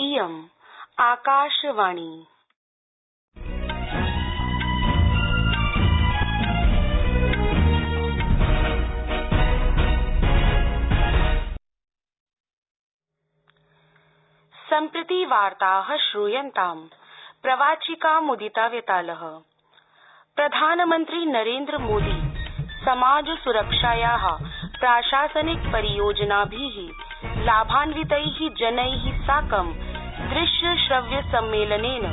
इयम् आकाशवाणी। सम्प्रति वार्ता श्रूयन्ताम्। प्रवाचिका मुदिता वेताल। प्रधानमन्त्री नरेन्द्र मोदी समाज सुरक्षाया प्राशासनिक परियोजनाभि लाभान्वितै जनै साकं दृश्य श्रव्य सम्मेलनेन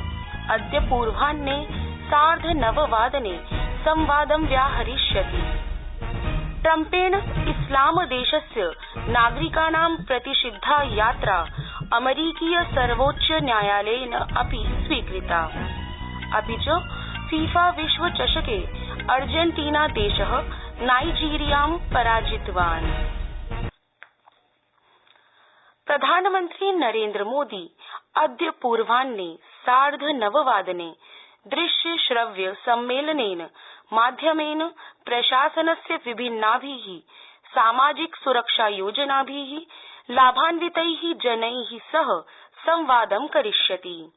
अद्य पूर्वाह्ने सार्धनववादने संवादं व्याहरिष्यति। ट्रम्पेण इस्लामदेशस्य नागरिकाणां प्रतिषिद्धा यात्रा अमरीकीय सर्वोच्च न्यायालयेन अपि स्वीकृता। अपि च फीफा विश्वचषके अर्जेन्टीनादेश नाइजीरियाँ पराजितवान्। प्रधानमन्त्री नरेन्द्रमोदी अद्य पूर्वाह्ने सार्धनववादने दृश्य श्रव्य सम्मेलनेन माध्यमेन प्रशासनस्य विभिन्नाभि, सामाजिक सुरक्षा योजनाभि, लाभान्वितै जनै सह संवादं करिष्यति।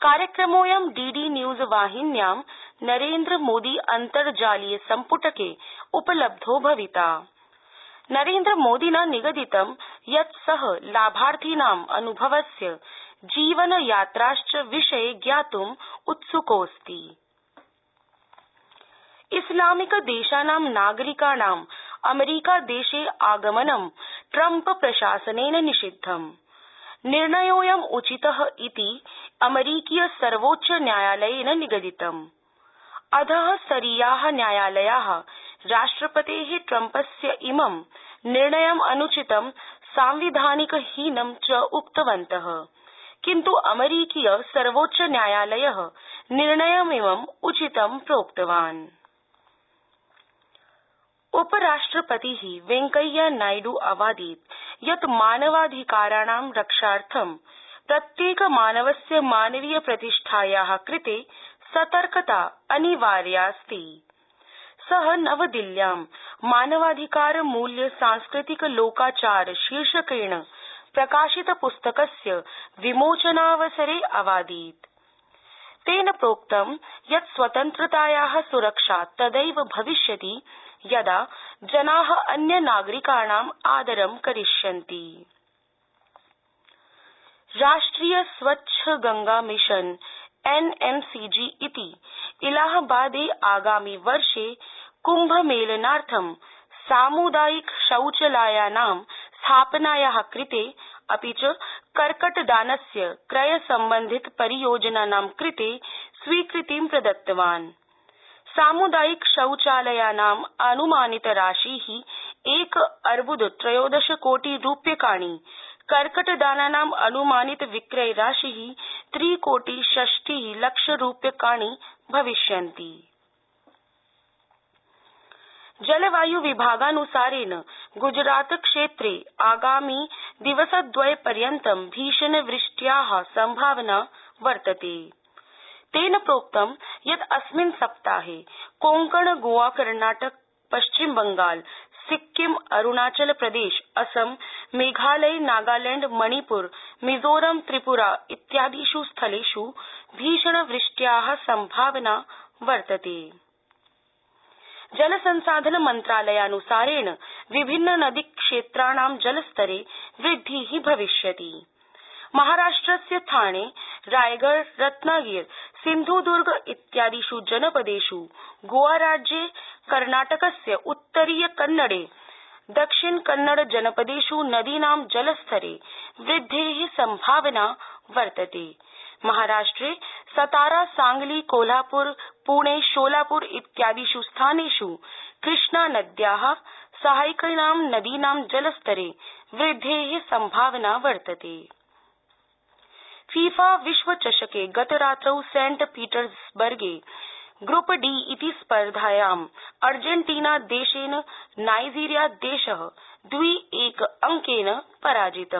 कार्यक्रमोऽयं डीडी न्यूज़ वाहिन्यां नरेन्द्रमोदी अन्तर्जालीय सम्पुटके उपलब्धो भविता। नरेन्द्रमोदिना निगदितं यत् स लाभार्थिनाम् अनुभवस्य जीवनयात्राश्च विषये ज्ञातुम् उत्सुकोऽस्ति। इस्लामिक देशानां नागरिकाणाम् अमरीकादेशे आगमनं ट्रंप प्रशासनेन निषिद्धम्। निर्णयोऽयम् उचित इति अमरीकीय सर्वोच्च न्यायालयेन निगदितम्। अध वरीया न्यायालया राष्ट्रपते ट्रम्पस्य इमं निर्णयम् अनुचितं सांविधानिकहीनं च उक्तवन्त। किन्त् अमरीकीय सर्वोच्च न्यायालय निर्णयमिमं उचितं प्रोक्तवान्। उपराष्ट्रपति वेंकैया नायड् अवादीत् यत् मानवाधिकाराणां रक्षार्थं प्रत्येकमानवस्य मानवीय प्रतिष्ठाया कृते सतर्कता अनिवार्यास्ति स नवदिल्ल्यां मानवाधिकार, मूल्य, सांस्कृतिक लोकाचार शीर्षकेण प्रकाशित पुस्तकस्य विमोचनावसरे अवादीत्। तेन प्रोक्तं यत् स्वतन्त्रताया सुरक्षा तदैव भविष्यति, यदा जना अन्यनागरिकाणाम् आदरं करिष्यन्ति। राष्ट्रिय स्वच्छ गंगा मिशन एनएमसीजी इति इलाहाबादे आगामि वर्षे कुम्भमेलनार्थं सामुदायिक शौचालयानां स्थापनाया कृते अपि च कर्कटदानस्य क्रय संबंधित परियोजनानां कृते स्वीकृतिं प्रदत्तवान्। सामुदायिक शौचालयानाम् अनुमानित राशि एक अर्बुद त्रयोदश कोटि रूप्यकाणि, कर्कटदानानाम् अनुमानित विक्रय राशि त्रिकोटि षष्टि लक्ष रूप्यकाणि भविष्यन्ति। जलवाय् विभागानुसारेण गुजरात क्षेत्रे आगामि दिवसद्वयपर्यन्तं भीषणवृष्ट्या संभावना वर्तते। तेन प्रोक्तं यत् अस्मिन् सप्ताहे कोंकण गोआ कर्नाटक पश्चिम बंगाल, सिक्किम, अरूणाचल प्रदेश, असम, मेघालय, नागालैंड, मणिपुर, मिजोरम, त्रिपुरा इत्यादिष् स्थलेष् भीषणवृष्ट्या संभावना वर्तते। जलसंसाधन मन्त्रालयानुसारेण विभिन्न नदीक्षेत्राणां जलस्तरे वृद्धि भविष्यति। महाराष्ट्रस्य थाणे रायगढ़, रत्नागिर, सिन्धुदुर्ग इत्यादिष् जनपदेष् गोआराज्ये कर्नाटकस्य उत्तरीय कन्नडे, दक्षिण कन्नड जनपदेष् नदीनां जलस्तरे वृद्धे संभावना वर्तते। महाराष्ट्रे सतारा, सांगली, कोल्हापुर, पुणे, शोलापुर इत्यादिष् स्थानेष् कृष्णानद्या सहायकानां नदीनां जलस्तरे वृद्धे संभावना वर्तते। फीफा विश्वचषके गतरात्रौ सेंट पीटर्सबर्गे ग्रुप डी इति स्पर्धायां अर्जेन्टीनादेशेन नाइजीरियादेश द्वि एक अंकेन पराजित।